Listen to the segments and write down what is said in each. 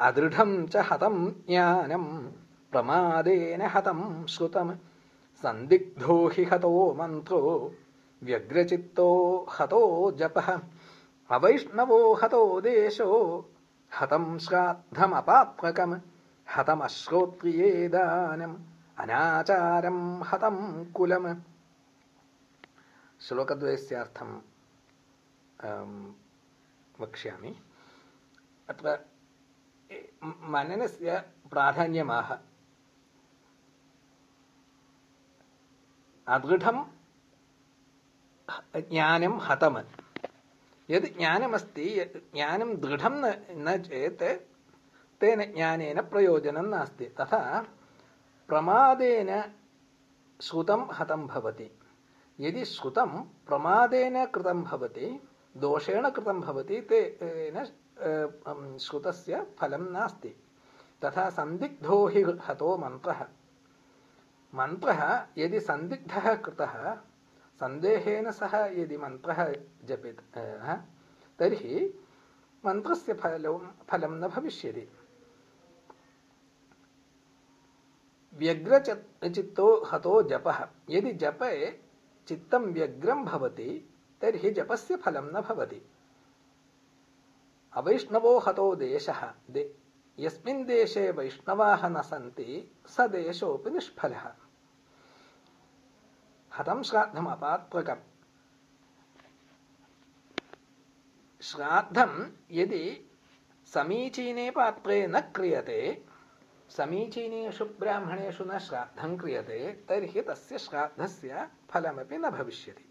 अदृढं च हतं ज्ञानं प्रमादेन हतं श्रुतं। सन्दिग्धो हि हतो मन्त्रो व्यग्रचित्तो हतो जपः। अवैष्णवो हतो देशो हतं हतमश्रोत्रिये दानम् अनाचारं हतं कुलम्। श्लोकद्वयस्यार्थं वक्ष्यामि। अत्र മനനസ്യ പ്രാധാന്യമാഹ. അദൃഢം ജ്ഞാനം ഹതമൻ യത് ജ്ഞാനമസ്തി ജ്ഞാനം ദൃഢം ന ചേത് തേന ജ്ഞാനേന പ്രയോജനം നാസ്തി. തഥാ പ്രമാദേന ശ്രുതം ഹതം ഭവതി. യതി ശ്രുതം പ്രമാദേന കൃതം ഭവതി दोषेण कृतं भवति तेन श्रुतस्य फलं नास्ति। तथा सन्दिग्धो हि हतो मन्त्रः। मन्त्रः यदि सन्दिग्धः कृतः, सन्देहेन सह यदि मन्त्रः जपित तर्हि मन्त्रस्य फलं फलं न भविष्यति। व्यग्रचित्तो हतो जपः। यदि जपे, चित्तं व्यग्रं भवति तर्हि जपस्य फलं न भवति। अवैष्णवो हतो देशः। दे यस्मिन् देशे वैष्णवाः न सन्ति, स देशोऽपि निष्फलः। हतं श्राद्धमपात्मकम् श्राद्धं यदि समीचीने पात्रे न क्रियते, समीचीनेषु ब्राह्मणेषु न श्राद्धं क्रियते, तर्हि तस्य श्राद्धस्य फलमपि न भविष्यति।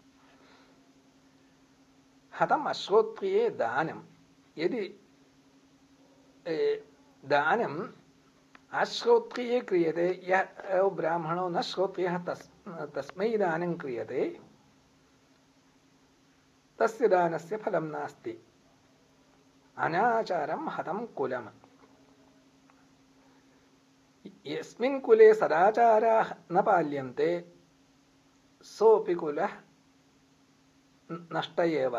हतम् अश्रोत्रिये दानं यदि दानम् अश्रोत्रिये क्रियते यः ब्राह्मणो न श्रोत्रियः तस् तस्मै दानं क्रियते तस्य दानस्य फलं नास्ति अनाचारं हतं कुलम् यस्मिन् कुले सदाचाराः न पाल्यन्ते सोऽपि कुलः नष्ट एव